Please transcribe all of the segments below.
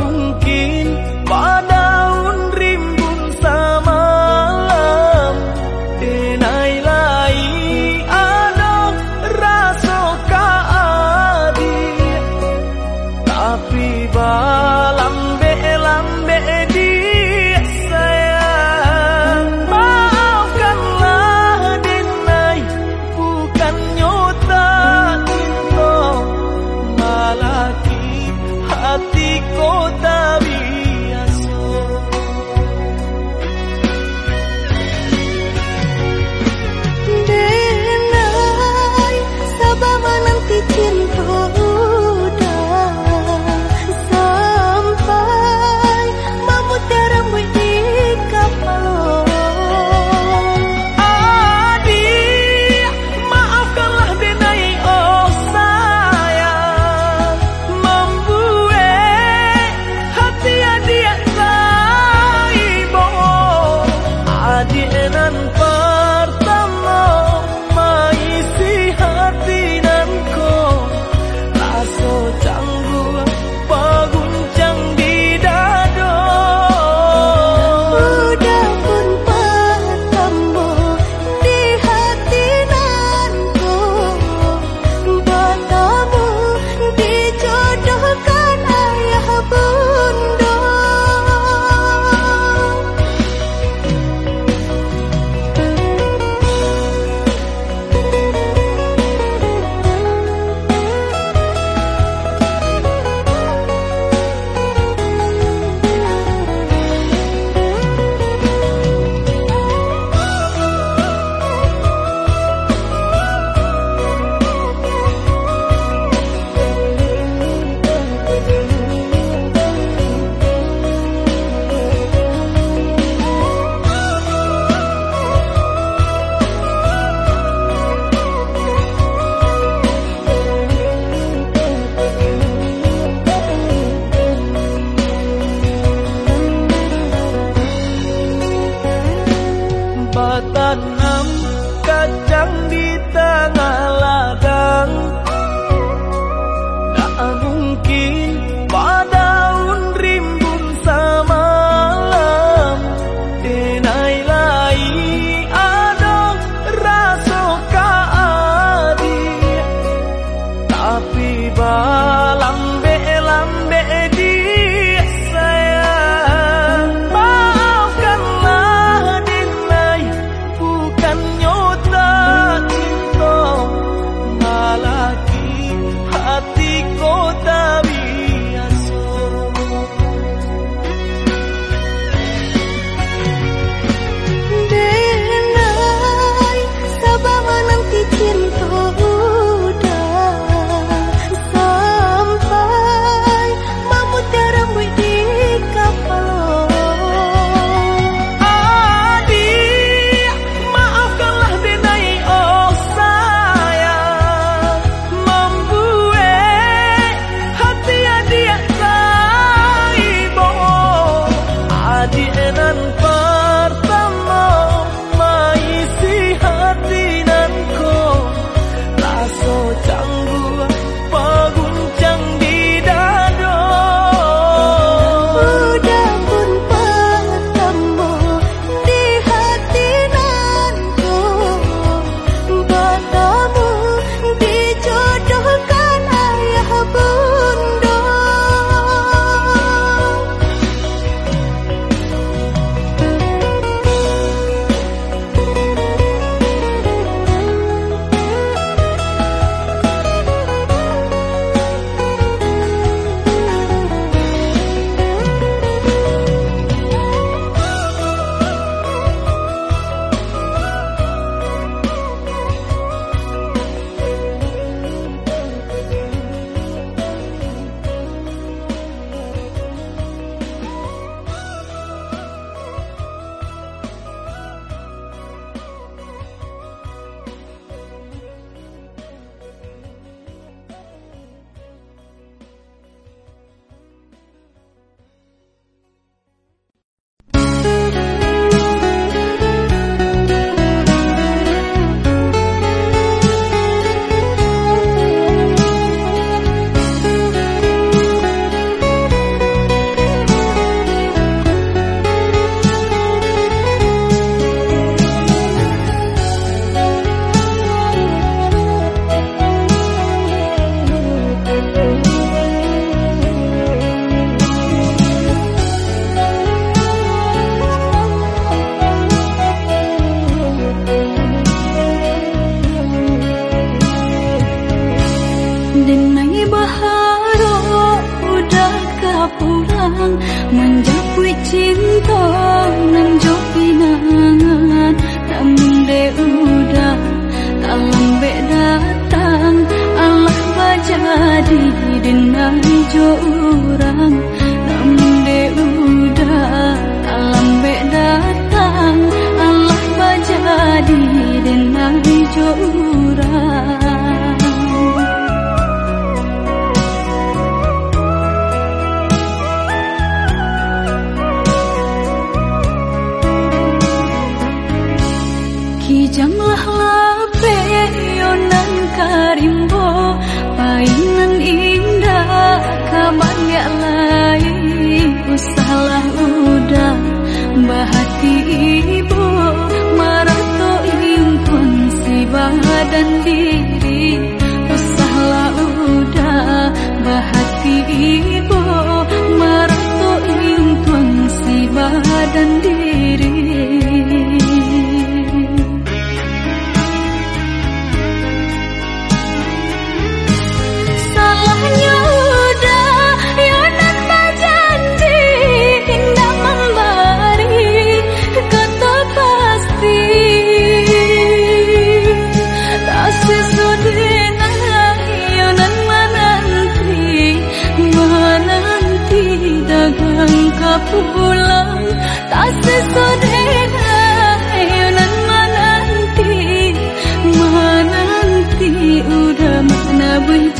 mungkin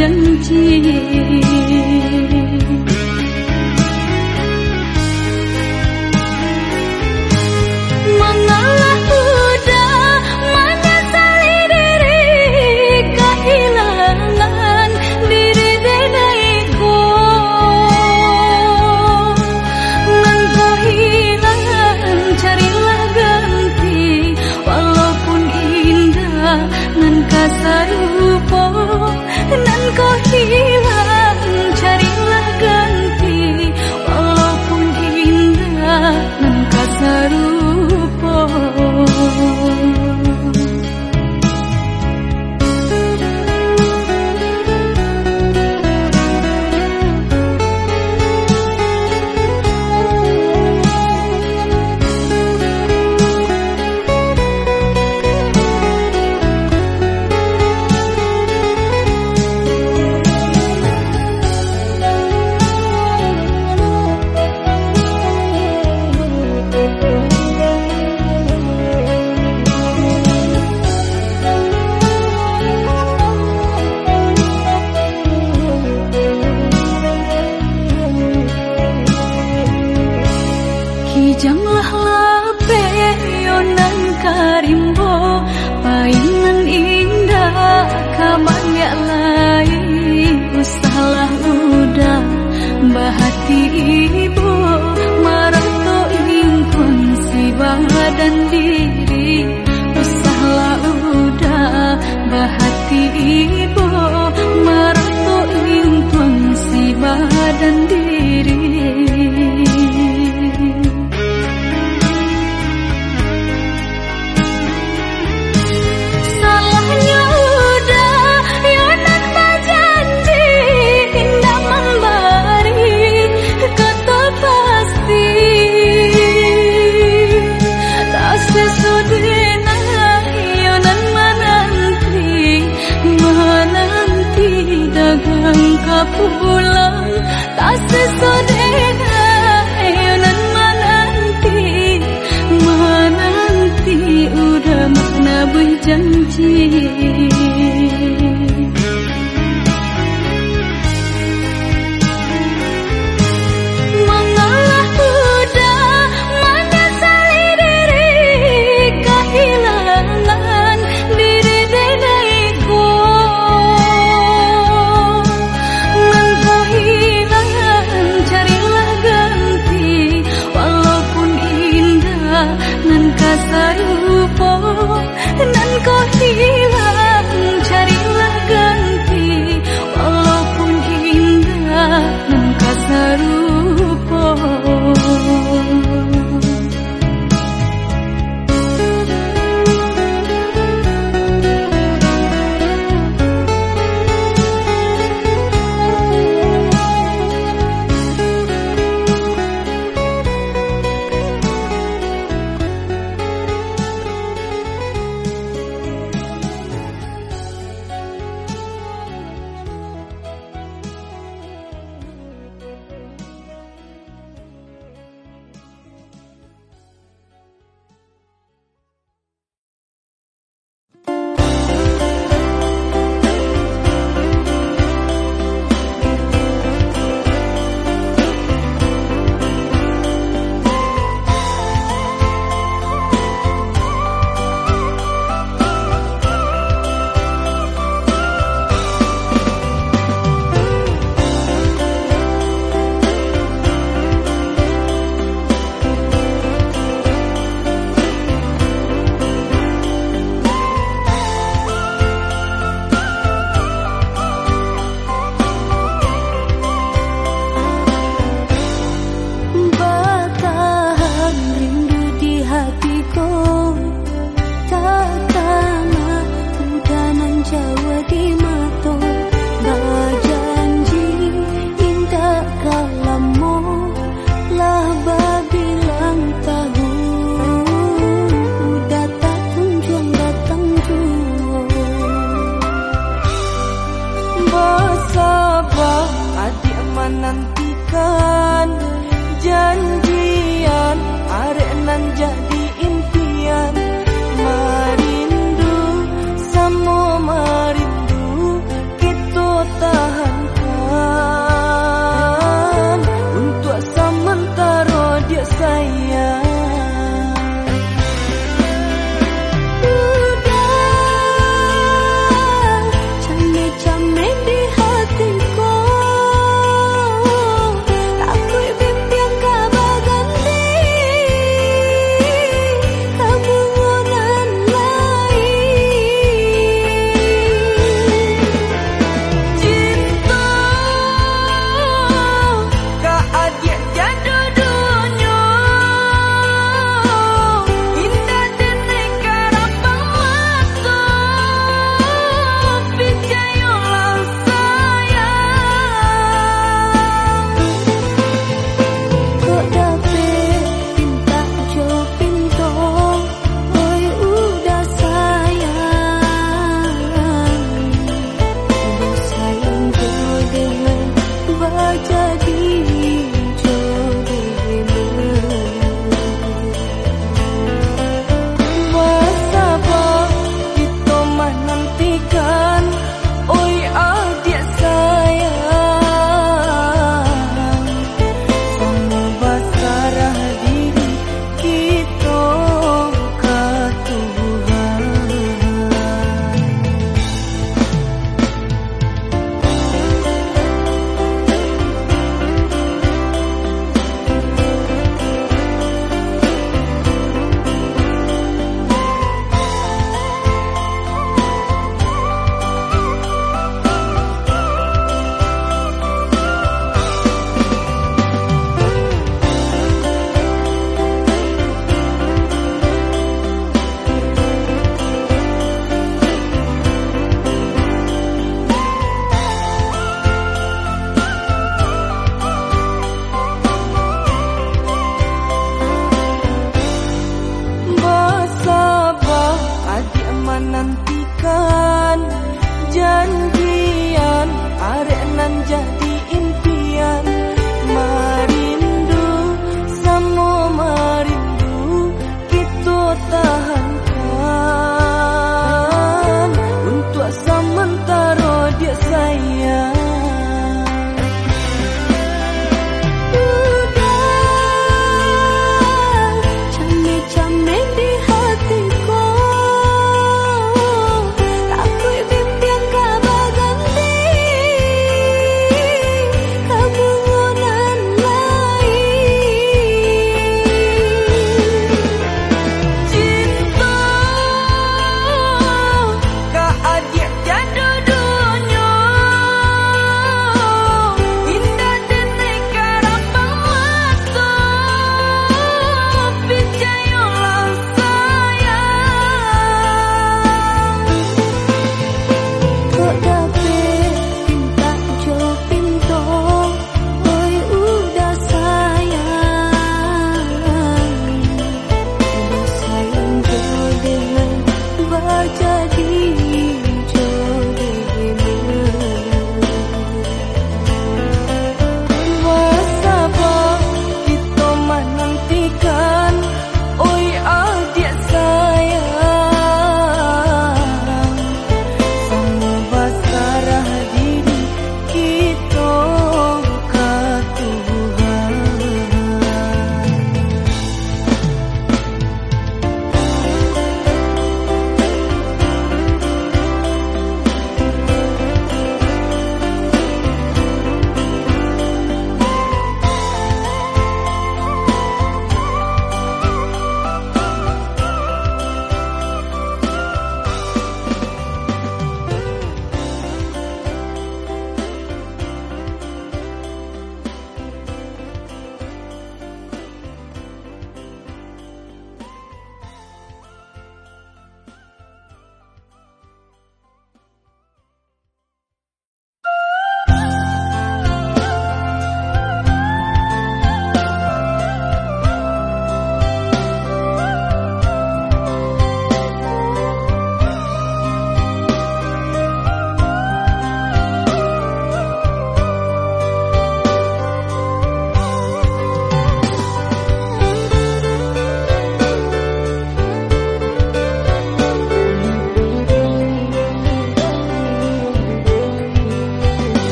chân chi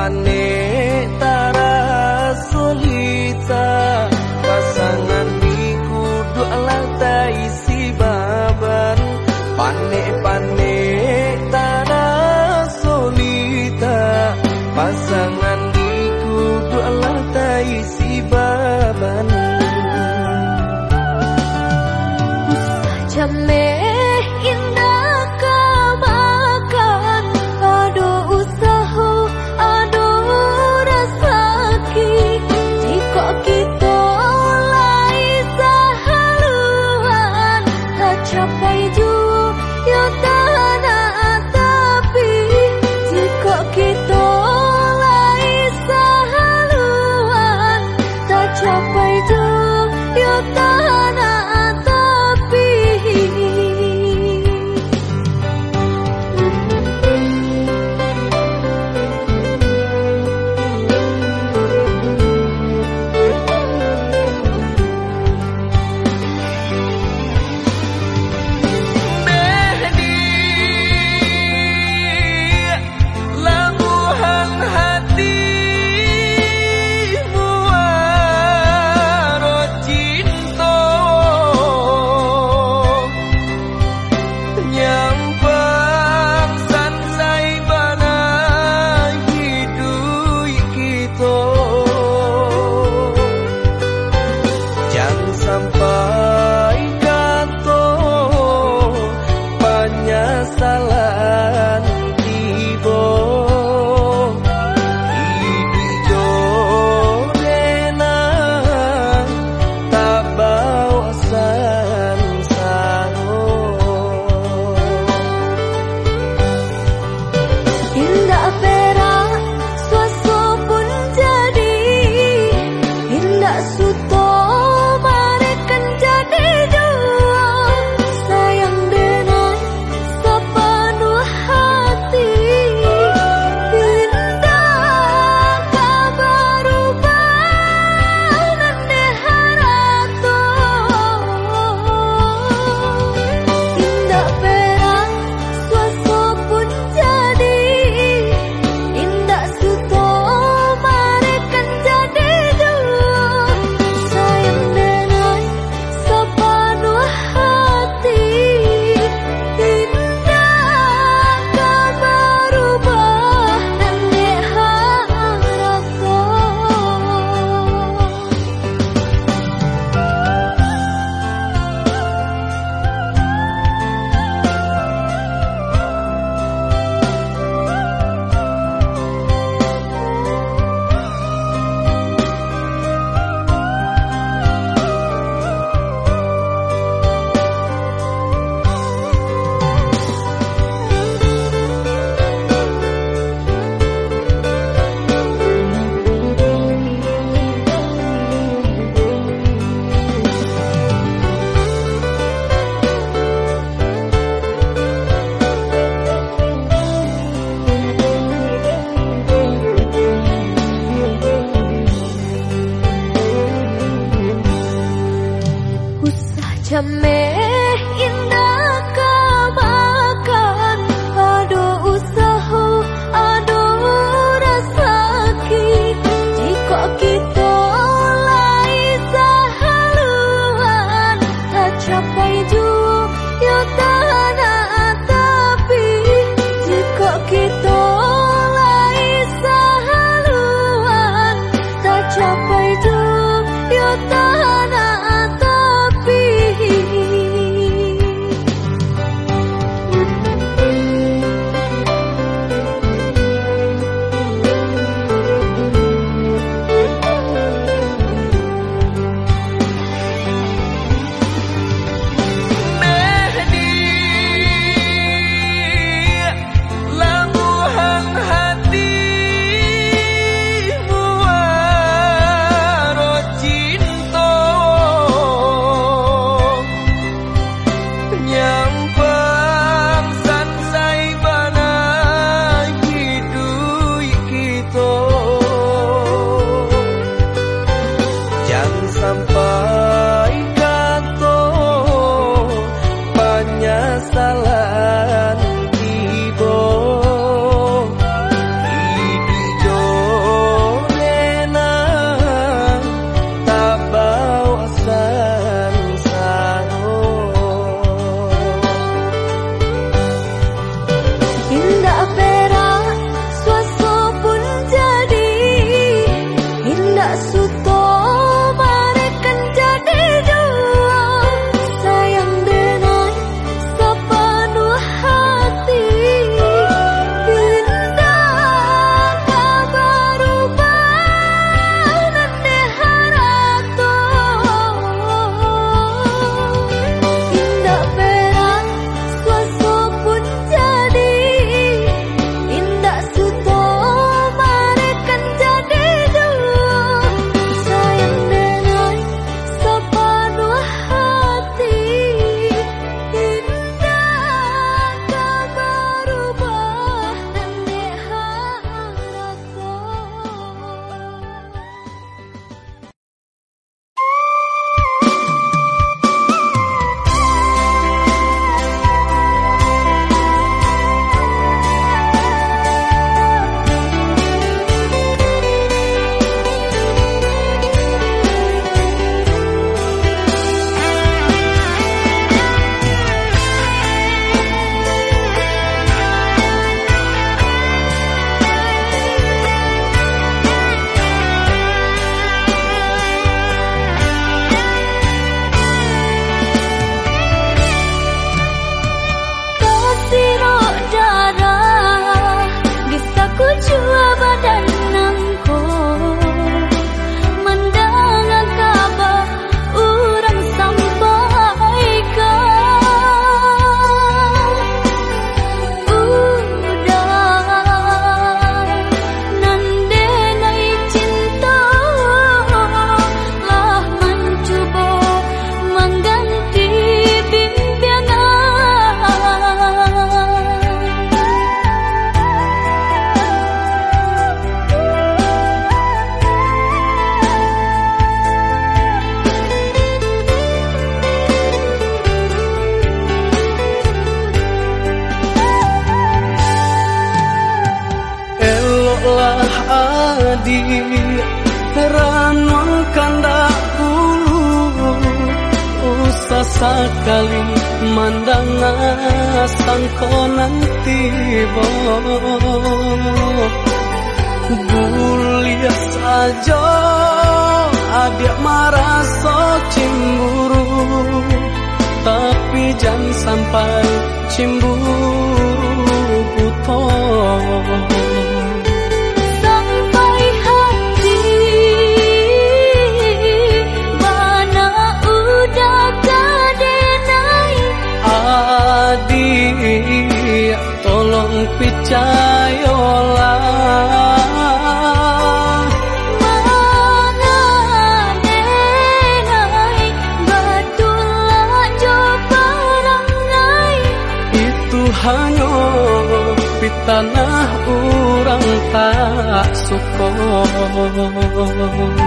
panes. Usah amor.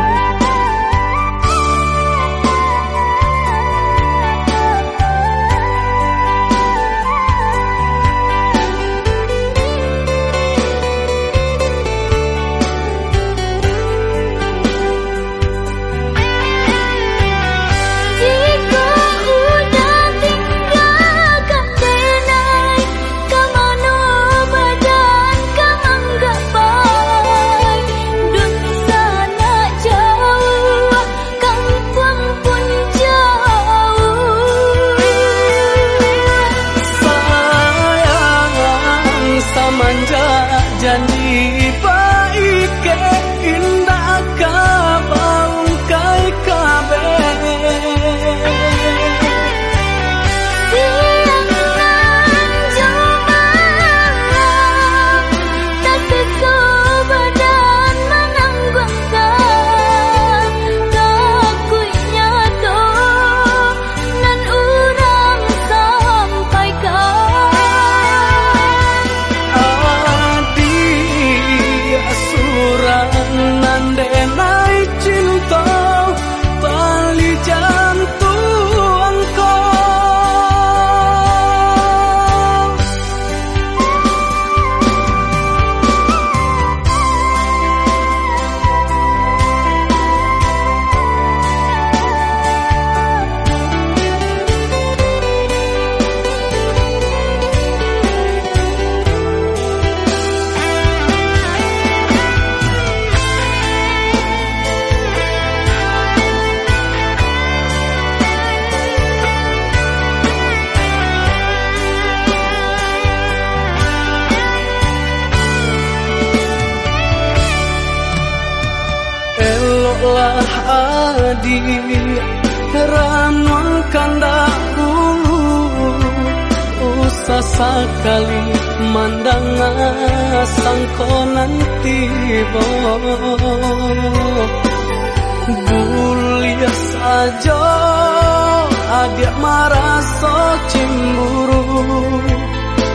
Lah adi Ranon kandak bulu Usah sekali mandang sangko nanti bo saja adik marah so cemburu.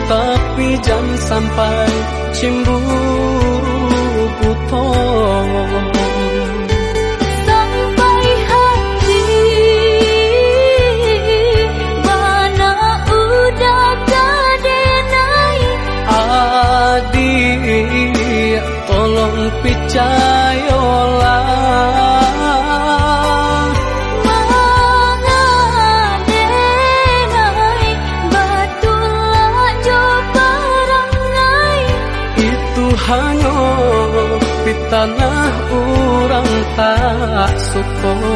Tapi jangan sampai cemburu butuh sukoh.